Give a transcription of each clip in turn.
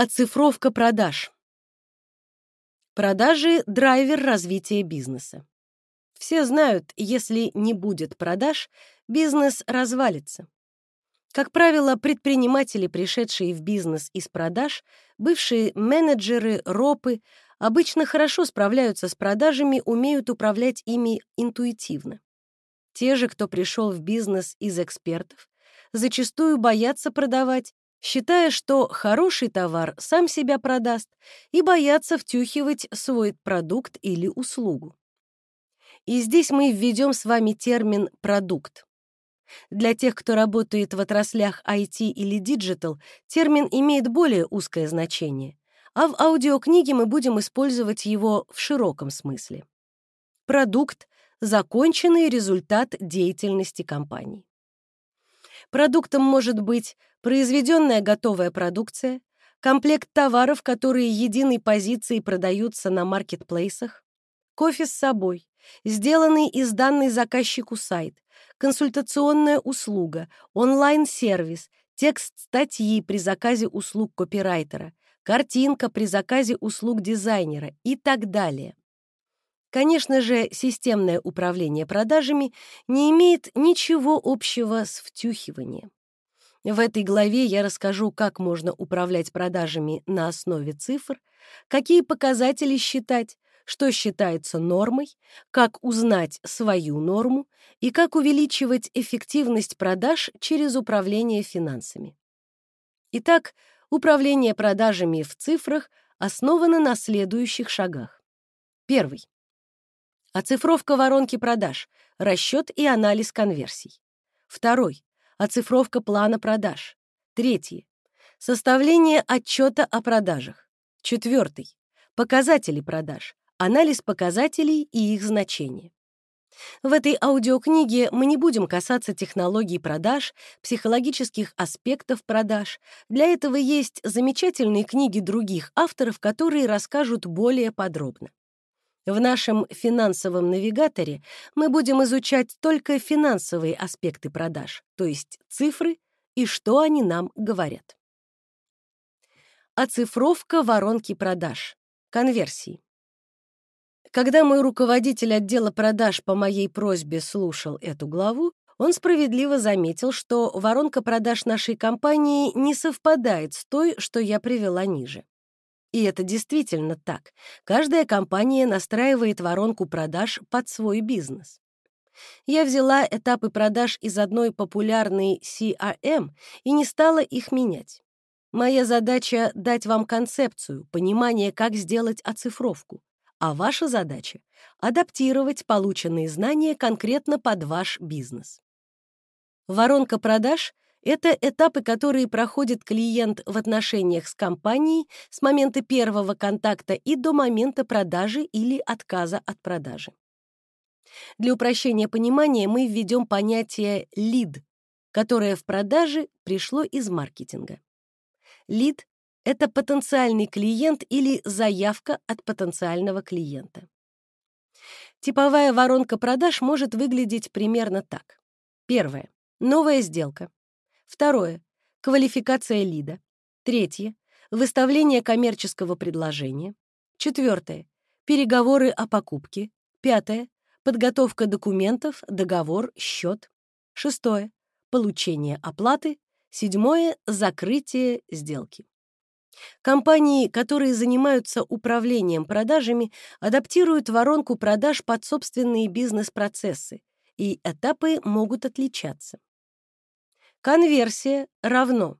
Оцифровка продаж. Продажи — драйвер развития бизнеса. Все знают, если не будет продаж, бизнес развалится. Как правило, предприниматели, пришедшие в бизнес из продаж, бывшие менеджеры, ропы, обычно хорошо справляются с продажами, умеют управлять ими интуитивно. Те же, кто пришел в бизнес из экспертов, зачастую боятся продавать считая, что хороший товар сам себя продаст, и боятся втюхивать свой продукт или услугу. И здесь мы введем с вами термин «продукт». Для тех, кто работает в отраслях IT или Digital, термин имеет более узкое значение, а в аудиокниге мы будем использовать его в широком смысле. Продукт — законченный результат деятельности компании. Продуктом может быть произведенная готовая продукция, комплект товаров, которые единой позицией продаются на маркетплейсах, кофе с собой, сделанный из данной заказчику сайт, консультационная услуга, онлайн-сервис, текст статьи при заказе услуг копирайтера, картинка при заказе услуг дизайнера и так далее. Конечно же, системное управление продажами не имеет ничего общего с втюхиванием. В этой главе я расскажу, как можно управлять продажами на основе цифр, какие показатели считать, что считается нормой, как узнать свою норму и как увеличивать эффективность продаж через управление финансами. Итак, управление продажами в цифрах основано на следующих шагах. Первый. Оцифровка воронки продаж, расчет и анализ конверсий. Второй. Оцифровка плана продаж. Третий. Составление отчета о продажах. Четвертый. Показатели продаж. Анализ показателей и их значения. В этой аудиокниге мы не будем касаться технологий продаж, психологических аспектов продаж. Для этого есть замечательные книги других авторов, которые расскажут более подробно. В нашем финансовом навигаторе мы будем изучать только финансовые аспекты продаж, то есть цифры и что они нам говорят. Оцифровка воронки продаж. Конверсии. Когда мой руководитель отдела продаж по моей просьбе слушал эту главу, он справедливо заметил, что воронка продаж нашей компании не совпадает с той, что я привела ниже. И это действительно так. Каждая компания настраивает воронку продаж под свой бизнес. Я взяла этапы продаж из одной популярной CRM и не стала их менять. Моя задача — дать вам концепцию, понимание, как сделать оцифровку. А ваша задача — адаптировать полученные знания конкретно под ваш бизнес. Воронка продаж — это этапы, которые проходит клиент в отношениях с компанией с момента первого контакта и до момента продажи или отказа от продажи. Для упрощения понимания мы введем понятие «лид», которое в продаже пришло из маркетинга. Лид — это потенциальный клиент или заявка от потенциального клиента. Типовая воронка продаж может выглядеть примерно так. Первое. Новая сделка. Второе — квалификация лида. Третье — выставление коммерческого предложения. Четвертое — переговоры о покупке. Пятое — подготовка документов, договор, счет. Шестое — получение оплаты. Седьмое — закрытие сделки. Компании, которые занимаются управлением продажами, адаптируют воронку продаж под собственные бизнес-процессы, и этапы могут отличаться. Конверсия равно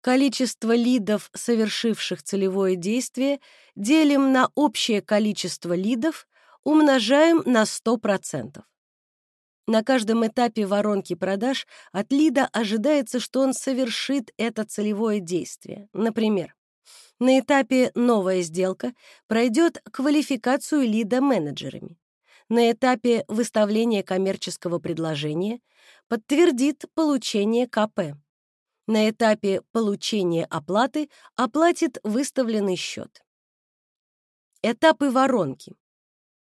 количество лидов, совершивших целевое действие, делим на общее количество лидов, умножаем на 100%. На каждом этапе воронки продаж от лида ожидается, что он совершит это целевое действие. Например, на этапе «новая сделка» пройдет квалификацию лида менеджерами. На этапе выставления коммерческого предложения подтвердит получение КП. На этапе получения оплаты оплатит выставленный счет. Этапы воронки.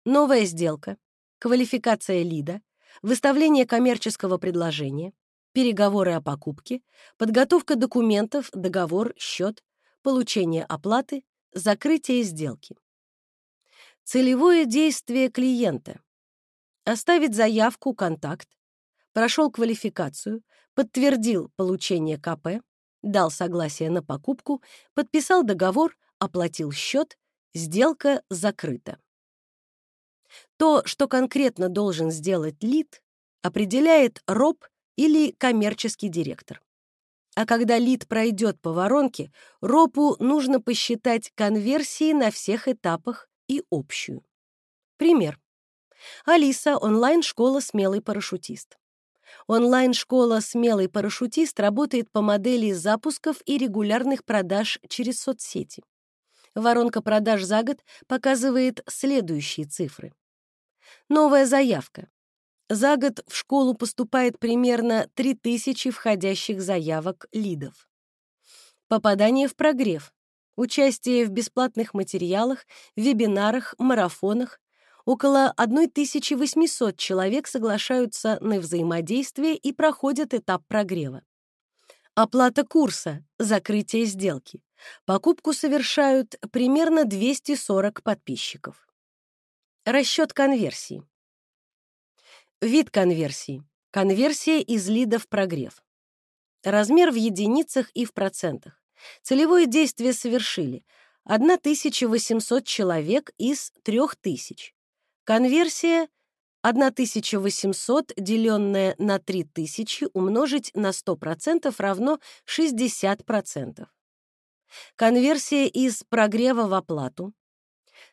Новая сделка, квалификация лида, выставление коммерческого предложения, переговоры о покупке, подготовка документов, договор, счет, получение оплаты, закрытие сделки. Целевое действие клиента. Оставить заявку, контакт, прошел квалификацию, подтвердил получение КП, дал согласие на покупку, подписал договор, оплатил счет, сделка закрыта. То, что конкретно должен сделать лид, определяет РОП или коммерческий директор. А когда лид пройдет по воронке, РОПу нужно посчитать конверсии на всех этапах и общую. Пример. Алиса, онлайн-школа «Смелый парашютист». Онлайн-школа «Смелый парашютист» работает по модели запусков и регулярных продаж через соцсети. Воронка продаж за год показывает следующие цифры. Новая заявка. За год в школу поступает примерно 3000 входящих заявок лидов. Попадание в прогрев. Участие в бесплатных материалах, вебинарах, марафонах. Около 1800 человек соглашаются на взаимодействие и проходят этап прогрева. Оплата курса, закрытие сделки. Покупку совершают примерно 240 подписчиков. Расчет конверсии. Вид конверсии. Конверсия из лида в прогрев. Размер в единицах и в процентах. Целевое действие совершили 1800 человек из 3000. Конверсия 1800, деленное на 3000, умножить на 100% равно 60%. Конверсия из прогрева в оплату.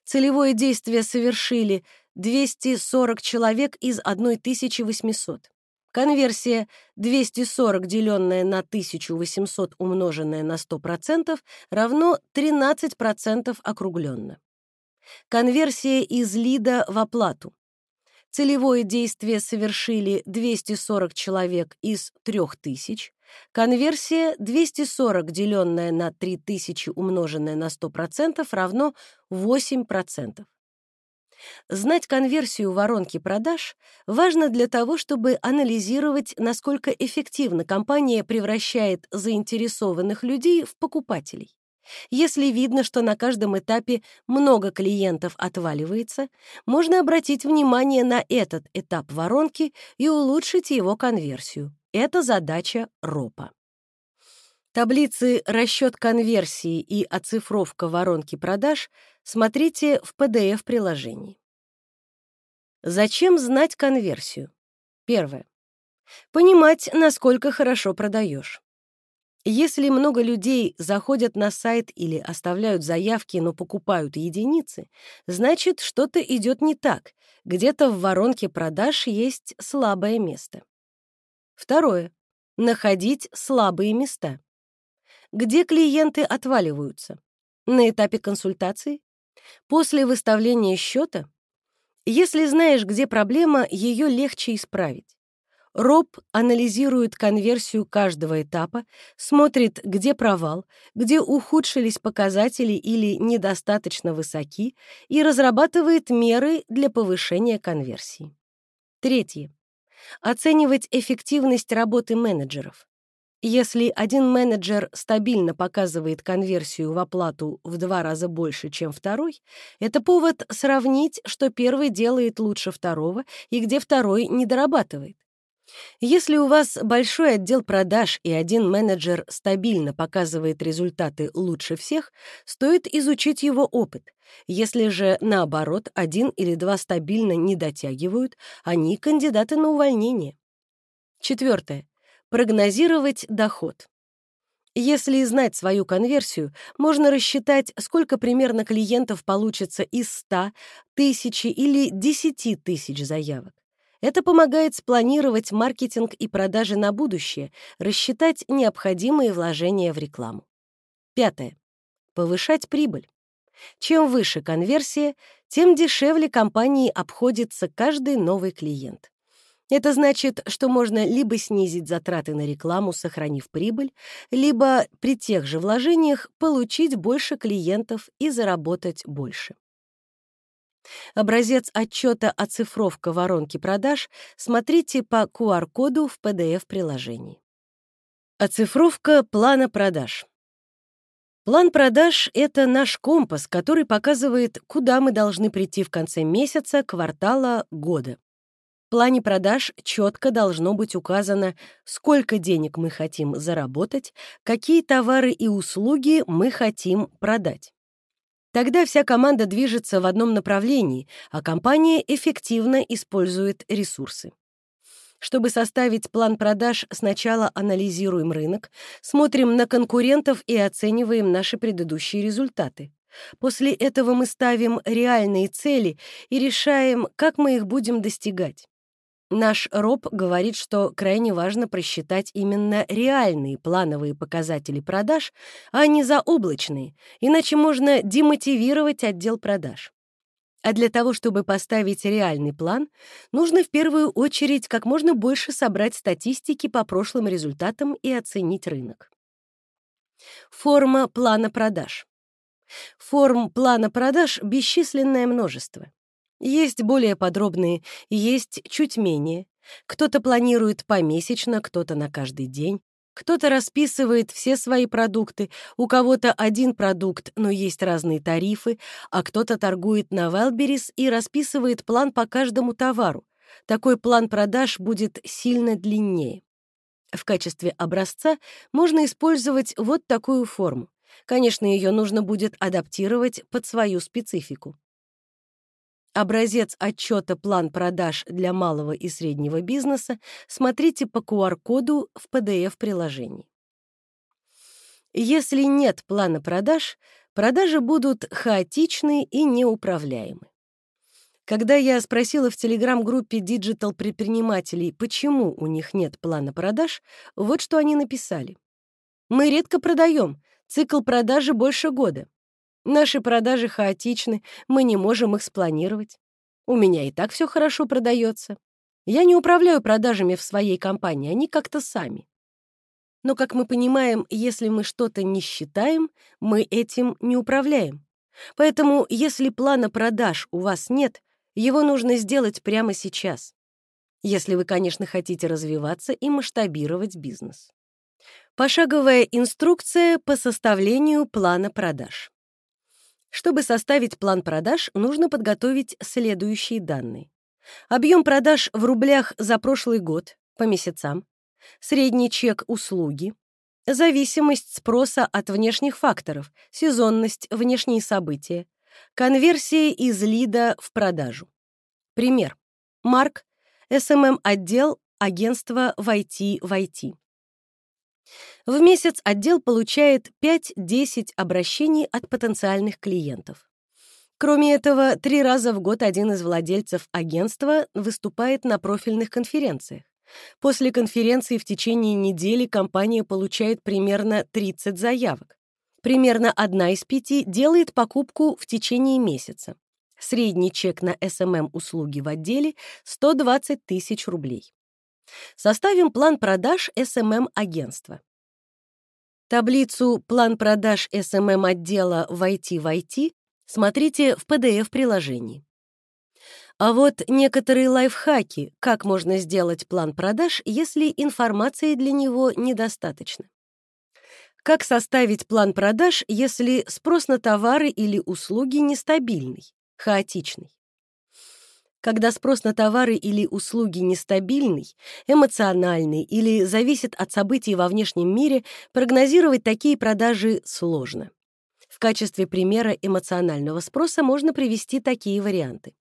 Целевое действие совершили 240 человек из 1800. Конверсия 240, деленная на 1800, умноженная на 100%, равно 13% округленно. Конверсия из лида в оплату. Целевое действие совершили 240 человек из 3000. Конверсия 240, деленная на 3000, умноженная на 100%, равно 8%. Знать конверсию воронки продаж важно для того, чтобы анализировать, насколько эффективно компания превращает заинтересованных людей в покупателей. Если видно, что на каждом этапе много клиентов отваливается, можно обратить внимание на этот этап воронки и улучшить его конверсию. Это задача РОПа. Таблицы «Расчет конверсии» и «Оцифровка воронки продаж» смотрите в PDF-приложении. Зачем знать конверсию? Первое. Понимать, насколько хорошо продаешь. Если много людей заходят на сайт или оставляют заявки, но покупают единицы, значит, что-то идет не так. Где-то в воронке продаж есть слабое место. Второе. Находить слабые места. Где клиенты отваливаются? На этапе консультации? После выставления счета? Если знаешь, где проблема, ее легче исправить. Роб анализирует конверсию каждого этапа, смотрит, где провал, где ухудшились показатели или недостаточно высоки, и разрабатывает меры для повышения конверсии. Третье. Оценивать эффективность работы менеджеров. Если один менеджер стабильно показывает конверсию в оплату в два раза больше, чем второй, это повод сравнить, что первый делает лучше второго и где второй не дорабатывает. Если у вас большой отдел продаж и один менеджер стабильно показывает результаты лучше всех, стоит изучить его опыт. Если же, наоборот, один или два стабильно не дотягивают, они кандидаты на увольнение. Четвертое. Прогнозировать доход. Если знать свою конверсию, можно рассчитать, сколько примерно клиентов получится из 100, тысячи или 10 тысяч заявок. Это помогает спланировать маркетинг и продажи на будущее, рассчитать необходимые вложения в рекламу. Пятое. Повышать прибыль. Чем выше конверсия, тем дешевле компании обходится каждый новый клиент. Это значит, что можно либо снизить затраты на рекламу, сохранив прибыль, либо при тех же вложениях получить больше клиентов и заработать больше. Образец отчета «Оцифровка воронки продаж» смотрите по QR-коду в PDF-приложении. Оцифровка плана продаж. План продаж — это наш компас, который показывает, куда мы должны прийти в конце месяца, квартала, года. В плане продаж четко должно быть указано, сколько денег мы хотим заработать, какие товары и услуги мы хотим продать. Тогда вся команда движется в одном направлении, а компания эффективно использует ресурсы. Чтобы составить план продаж, сначала анализируем рынок, смотрим на конкурентов и оцениваем наши предыдущие результаты. После этого мы ставим реальные цели и решаем, как мы их будем достигать. Наш РОП говорит, что крайне важно просчитать именно реальные плановые показатели продаж, а не заоблачные, иначе можно демотивировать отдел продаж. А для того, чтобы поставить реальный план, нужно в первую очередь как можно больше собрать статистики по прошлым результатам и оценить рынок. Форма плана продаж. Форм плана продаж бесчисленное множество. Есть более подробные, есть чуть менее. Кто-то планирует помесячно, кто-то на каждый день. Кто-то расписывает все свои продукты, у кого-то один продукт, но есть разные тарифы, а кто-то торгует на Wildberries и расписывает план по каждому товару. Такой план продаж будет сильно длиннее. В качестве образца можно использовать вот такую форму. Конечно, ее нужно будет адаптировать под свою специфику. Образец отчета «План продаж для малого и среднего бизнеса» смотрите по QR-коду в PDF-приложении. Если нет плана продаж, продажи будут хаотичны и неуправляемы. Когда я спросила в телеграм-группе Digital предпринимателей, почему у них нет плана продаж, вот что они написали. «Мы редко продаем, цикл продажи больше года. Наши продажи хаотичны, мы не можем их спланировать. У меня и так все хорошо продается. Я не управляю продажами в своей компании, они как-то сами. Но, как мы понимаем, если мы что-то не считаем, мы этим не управляем. Поэтому, если плана продаж у вас нет, его нужно сделать прямо сейчас. Если вы, конечно, хотите развиваться и масштабировать бизнес. Пошаговая инструкция по составлению плана продаж. Чтобы составить план продаж, нужно подготовить следующие данные. Объем продаж в рублях за прошлый год по месяцам, средний чек услуги, зависимость спроса от внешних факторов, сезонность, внешние события, конверсия из лида в продажу. Пример. Марк, СММ-отдел, агентство в IT в месяц отдел получает 5-10 обращений от потенциальных клиентов. Кроме этого, три раза в год один из владельцев агентства выступает на профильных конференциях. После конференции в течение недели компания получает примерно 30 заявок. Примерно одна из пяти делает покупку в течение месяца. Средний чек на SMM-услуги в отделе — 120 тысяч рублей. Составим план продаж SMM-агентства. Таблицу «План продаж SMM-отдела в IT в IT» смотрите в PDF-приложении. А вот некоторые лайфхаки, как можно сделать план продаж, если информации для него недостаточно. Как составить план продаж, если спрос на товары или услуги нестабильный, хаотичный? Когда спрос на товары или услуги нестабильный, эмоциональный или зависит от событий во внешнем мире, прогнозировать такие продажи сложно. В качестве примера эмоционального спроса можно привести такие варианты.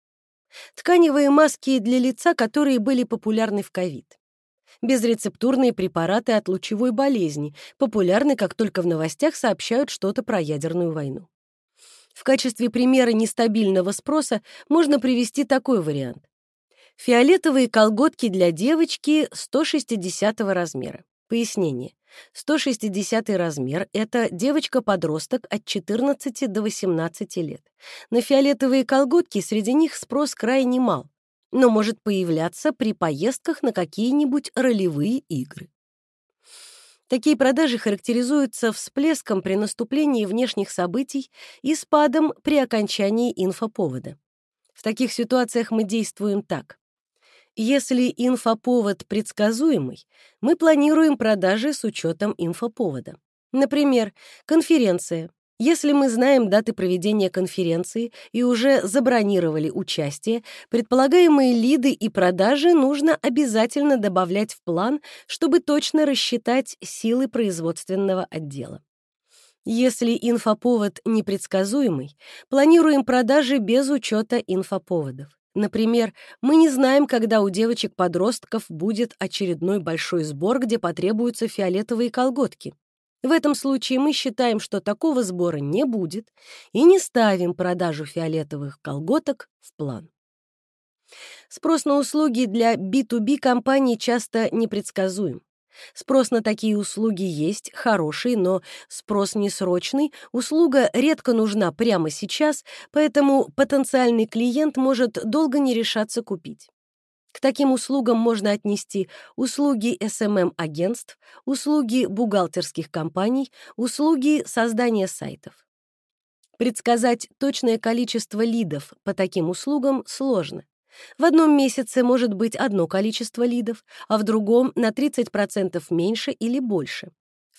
Тканевые маски для лица, которые были популярны в ковид. Безрецептурные препараты от лучевой болезни, популярны, как только в новостях сообщают что-то про ядерную войну. В качестве примера нестабильного спроса можно привести такой вариант. Фиолетовые колготки для девочки 160 размера. Пояснение. 160 размер — это девочка-подросток от 14 до 18 лет. На фиолетовые колготки среди них спрос крайне мал, но может появляться при поездках на какие-нибудь ролевые игры. Такие продажи характеризуются всплеском при наступлении внешних событий и спадом при окончании инфоповода. В таких ситуациях мы действуем так. Если инфоповод предсказуемый, мы планируем продажи с учетом инфоповода. Например, конференция. Если мы знаем даты проведения конференции и уже забронировали участие, предполагаемые лиды и продажи нужно обязательно добавлять в план, чтобы точно рассчитать силы производственного отдела. Если инфоповод непредсказуемый, планируем продажи без учета инфоповодов. Например, мы не знаем, когда у девочек-подростков будет очередной большой сбор, где потребуются фиолетовые колготки. В этом случае мы считаем, что такого сбора не будет и не ставим продажу фиолетовых колготок в план. Спрос на услуги для B2B компаний часто непредсказуем. Спрос на такие услуги есть, хороший, но спрос несрочный, услуга редко нужна прямо сейчас, поэтому потенциальный клиент может долго не решаться купить. К таким услугам можно отнести услуги SMM-агентств, услуги бухгалтерских компаний, услуги создания сайтов. Предсказать точное количество лидов по таким услугам сложно. В одном месяце может быть одно количество лидов, а в другом на 30% меньше или больше.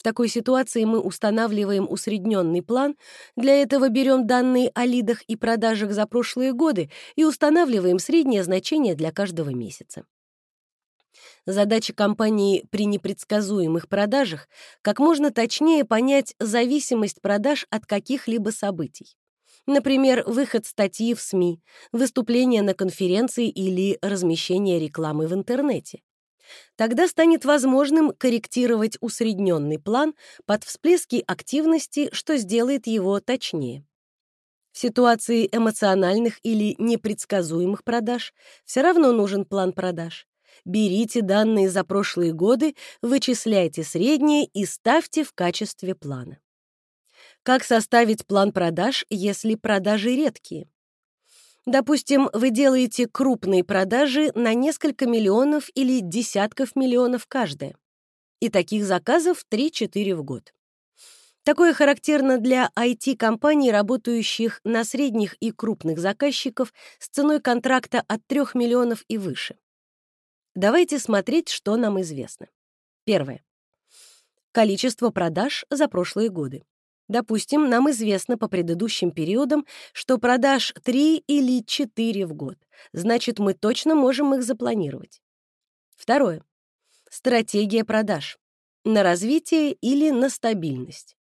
В такой ситуации мы устанавливаем усредненный план, для этого берем данные о лидах и продажах за прошлые годы и устанавливаем среднее значение для каждого месяца. Задача компании при непредсказуемых продажах как можно точнее понять зависимость продаж от каких-либо событий. Например, выход статьи в СМИ, выступление на конференции или размещение рекламы в интернете. Тогда станет возможным корректировать усредненный план под всплески активности, что сделает его точнее. В ситуации эмоциональных или непредсказуемых продаж все равно нужен план продаж. Берите данные за прошлые годы, вычисляйте средние и ставьте в качестве плана. Как составить план продаж, если продажи редкие? Допустим, вы делаете крупные продажи на несколько миллионов или десятков миллионов каждая. И таких заказов 3-4 в год. Такое характерно для IT-компаний, работающих на средних и крупных заказчиков с ценой контракта от 3 миллионов и выше. Давайте смотреть, что нам известно. Первое. Количество продаж за прошлые годы. Допустим, нам известно по предыдущим периодам, что продаж 3 или 4 в год. Значит, мы точно можем их запланировать. Второе. Стратегия продаж. На развитие или на стабильность.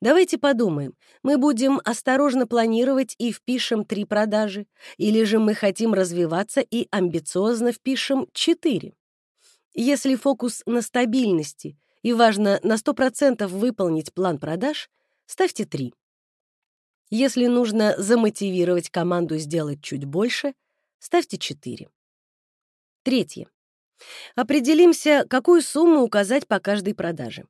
Давайте подумаем, мы будем осторожно планировать и впишем три продажи, или же мы хотим развиваться и амбициозно впишем четыре. Если фокус на стабильности и важно на 100% выполнить план продаж, ставьте 3. Если нужно замотивировать команду сделать чуть больше, ставьте 4. Третье. Определимся, какую сумму указать по каждой продаже.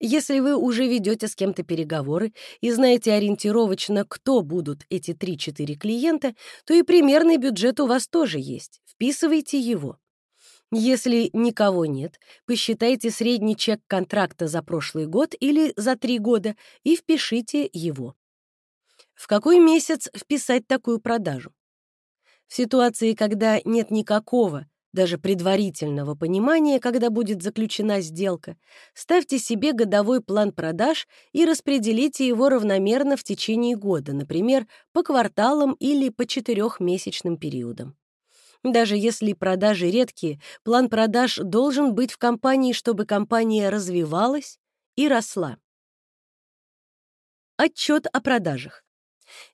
Если вы уже ведете с кем-то переговоры и знаете ориентировочно, кто будут эти 3-4 клиента, то и примерный бюджет у вас тоже есть. Вписывайте его. Если никого нет, посчитайте средний чек контракта за прошлый год или за три года и впишите его. В какой месяц вписать такую продажу? В ситуации, когда нет никакого, даже предварительного понимания, когда будет заключена сделка, ставьте себе годовой план продаж и распределите его равномерно в течение года, например, по кварталам или по четырехмесячным периодам. Даже если продажи редкие, план продаж должен быть в компании, чтобы компания развивалась и росла. Отчет о продажах.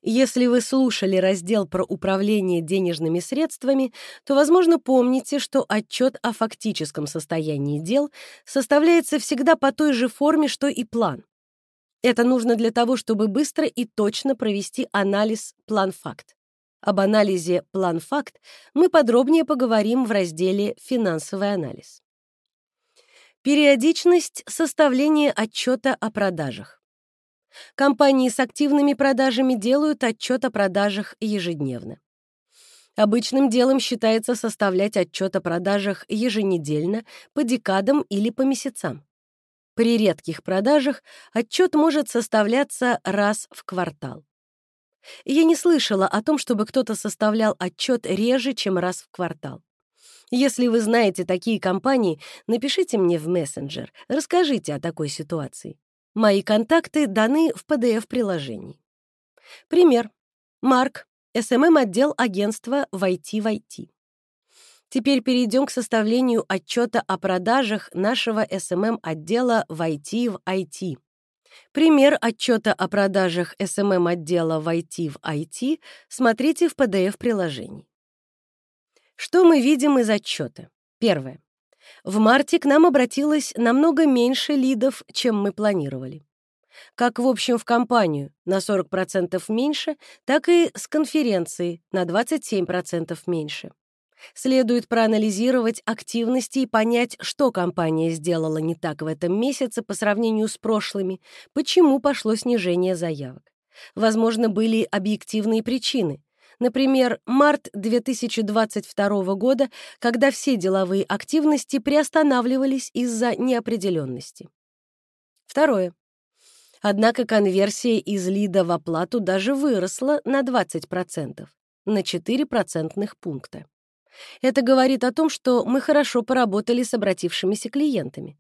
Если вы слушали раздел про управление денежными средствами, то, возможно, помните, что отчет о фактическом состоянии дел составляется всегда по той же форме, что и план. Это нужно для того, чтобы быстро и точно провести анализ план-факт. Об анализе план-факт мы подробнее поговорим в разделе «Финансовый анализ». Периодичность составления отчета о продажах. Компании с активными продажами делают отчет о продажах ежедневно. Обычным делом считается составлять отчет о продажах еженедельно, по декадам или по месяцам. При редких продажах отчет может составляться раз в квартал. Я не слышала о том, чтобы кто-то составлял отчет реже, чем раз в квартал. Если вы знаете такие компании, напишите мне в мессенджер, расскажите о такой ситуации. Мои контакты даны в PDF-приложении. Пример. Марк, СММ-отдел агентства в IT в IT. Теперь перейдем к составлению отчета о продажах нашего SMM-отдела в IT в IT. Пример отчета о продажах SMM-отдела в IT в IT смотрите в PDF-приложении. Что мы видим из отчета? Первое. В марте к нам обратилось намного меньше лидов, чем мы планировали. Как в общем в компанию на 40% меньше, так и с конференции на 27% меньше. Следует проанализировать активности и понять, что компания сделала не так в этом месяце по сравнению с прошлыми, почему пошло снижение заявок. Возможно, были объективные причины. Например, март 2022 года, когда все деловые активности приостанавливались из-за неопределенности. Второе. Однако конверсия из лида в оплату даже выросла на 20%, на 4 процентных пункта. Это говорит о том, что мы хорошо поработали с обратившимися клиентами.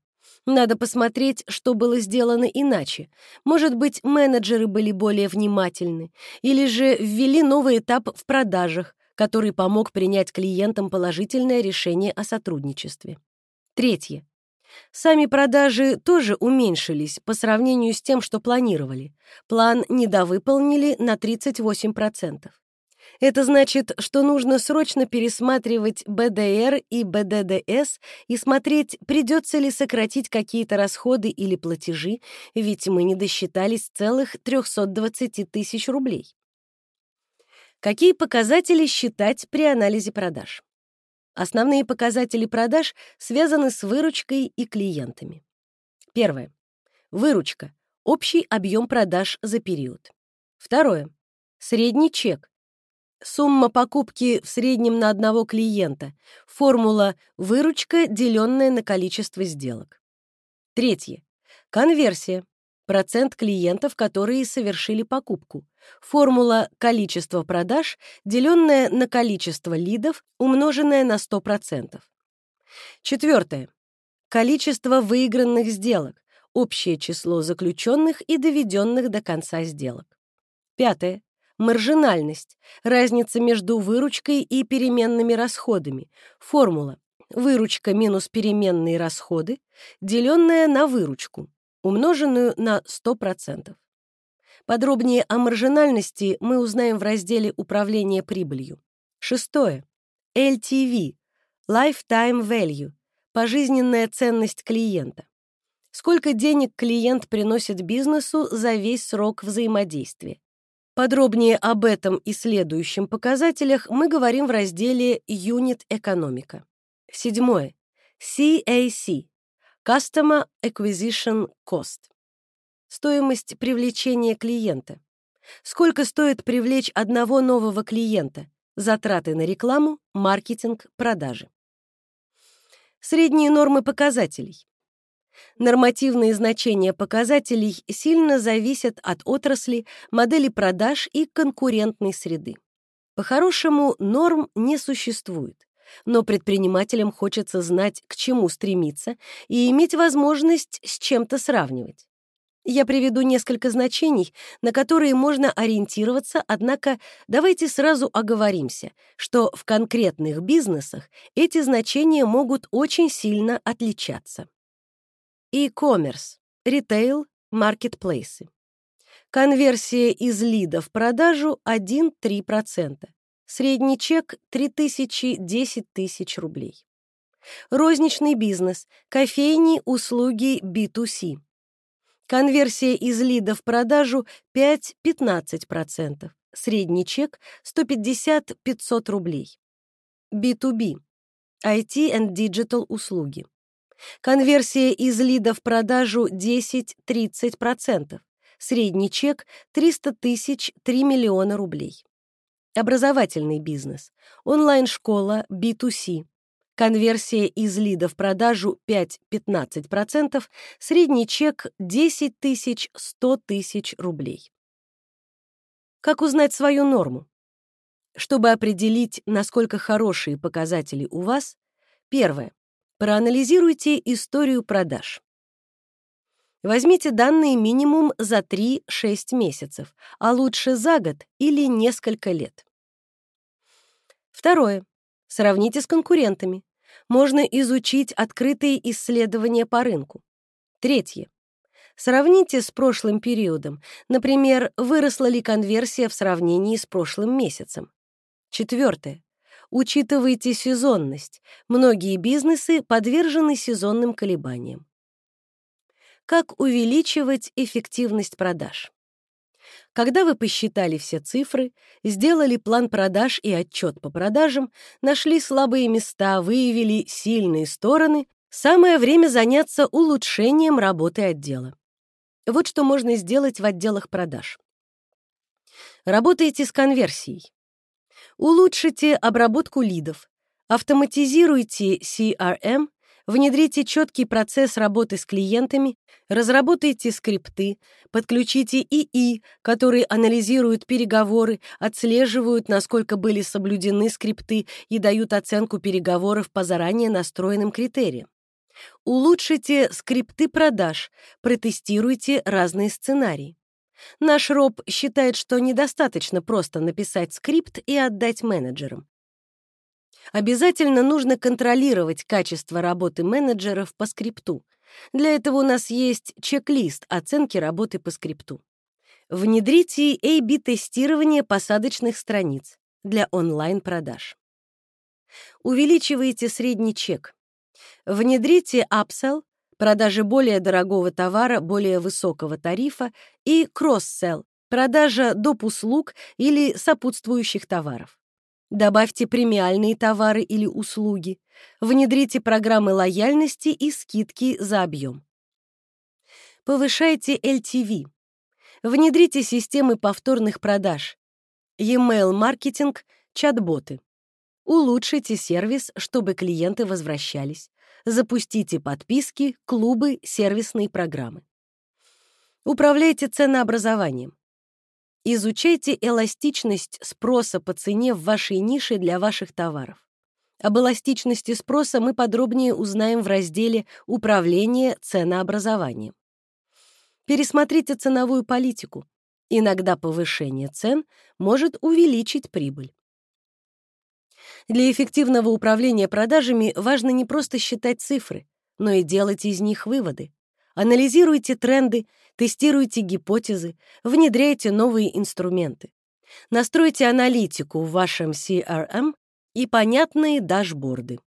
Надо посмотреть, что было сделано иначе. Может быть, менеджеры были более внимательны, или же ввели новый этап в продажах, который помог принять клиентам положительное решение о сотрудничестве. Третье. Сами продажи тоже уменьшились по сравнению с тем, что планировали. План недовыполнили на 38%. Это значит, что нужно срочно пересматривать БДР и БДДС и смотреть, придется ли сократить какие-то расходы или платежи, ведь мы не досчитались целых 320 тысяч рублей. Какие показатели считать при анализе продаж? Основные показатели продаж связаны с выручкой и клиентами. Первое. Выручка. Общий объем продаж за период. Второе. Средний чек. Сумма покупки в среднем на одного клиента. Формула выручка, деленная на количество сделок. Третье. Конверсия. Процент клиентов, которые совершили покупку. Формула количество продаж, деленное на количество лидов, умноженное на 100%. Четвертое. Количество выигранных сделок. Общее число заключенных и доведенных до конца сделок. Пятое. Маржинальность. Разница между выручкой и переменными расходами. Формула. Выручка минус переменные расходы, деленная на выручку, умноженную на 100%. Подробнее о маржинальности мы узнаем в разделе «Управление прибылью». Шестое. LTV – Lifetime Value – пожизненная ценность клиента. Сколько денег клиент приносит бизнесу за весь срок взаимодействия. Подробнее об этом и следующем показателях мы говорим в разделе «Юнит экономика». Седьмое. CAC – Customer Acquisition Cost. Стоимость привлечения клиента. Сколько стоит привлечь одного нового клиента? Затраты на рекламу, маркетинг, продажи. Средние нормы показателей. Нормативные значения показателей сильно зависят от отрасли, модели продаж и конкурентной среды. По-хорошему, норм не существует, но предпринимателям хочется знать, к чему стремиться, и иметь возможность с чем-то сравнивать. Я приведу несколько значений, на которые можно ориентироваться, однако давайте сразу оговоримся, что в конкретных бизнесах эти значения могут очень сильно отличаться. E-commerce, ритейл, маркетплейсы. Конверсия из лида в продажу 1-3%. Средний чек 3000-10 тысяч рублей. Розничный бизнес, кофейни, услуги B2C. Конверсия из лида в продажу 5-15%. Средний чек 150-500 рублей. B2B. IT and Digital услуги. Конверсия из лида в продажу 10-30%. Средний чек 300 тысяч 3 миллиона рублей. Образовательный бизнес. Онлайн-школа B2C. Конверсия из лида в продажу 5-15%. Средний чек 10 тысяч 100 тысяч рублей. Как узнать свою норму? Чтобы определить, насколько хорошие показатели у вас, первое. Проанализируйте историю продаж. Возьмите данные минимум за 3-6 месяцев, а лучше за год или несколько лет. Второе. Сравните с конкурентами. Можно изучить открытые исследования по рынку. Третье. Сравните с прошлым периодом. Например, выросла ли конверсия в сравнении с прошлым месяцем. Четвертое. Учитывайте сезонность. Многие бизнесы подвержены сезонным колебаниям. Как увеличивать эффективность продаж? Когда вы посчитали все цифры, сделали план продаж и отчет по продажам, нашли слабые места, выявили сильные стороны, самое время заняться улучшением работы отдела. Вот что можно сделать в отделах продаж. Работайте с конверсией. Улучшите обработку лидов. Автоматизируйте CRM Внедрите четкий процесс работы с клиентами, разработайте скрипты, подключите ИИ, которые анализируют переговоры, отслеживают, насколько были соблюдены скрипты и дают оценку переговоров по заранее настроенным критериям. Улучшите скрипты продаж, протестируйте разные сценарии. Наш Роб считает, что недостаточно просто написать скрипт и отдать менеджерам. Обязательно нужно контролировать качество работы менеджеров по скрипту. Для этого у нас есть чек-лист оценки работы по скрипту. Внедрите A-B-тестирование посадочных страниц для онлайн-продаж. Увеличивайте средний чек. Внедрите upsell, продажи более дорогого товара, более высокого тарифа и кросс-селл, продажа доп. услуг или сопутствующих товаров. Добавьте премиальные товары или услуги. Внедрите программы лояльности и скидки за объем. Повышайте LTV. Внедрите системы повторных продаж. E-mail маркетинг, чат-боты. Улучшите сервис, чтобы клиенты возвращались. Запустите подписки, клубы, сервисные программы. Управляйте ценообразованием. Изучайте эластичность спроса по цене в вашей нише для ваших товаров. Об эластичности спроса мы подробнее узнаем в разделе «Управление ценообразованием». Пересмотрите ценовую политику. Иногда повышение цен может увеличить прибыль. Для эффективного управления продажами важно не просто считать цифры, но и делать из них выводы. Анализируйте тренды, тестируйте гипотезы, внедряйте новые инструменты. Настройте аналитику в вашем CRM и понятные дашборды.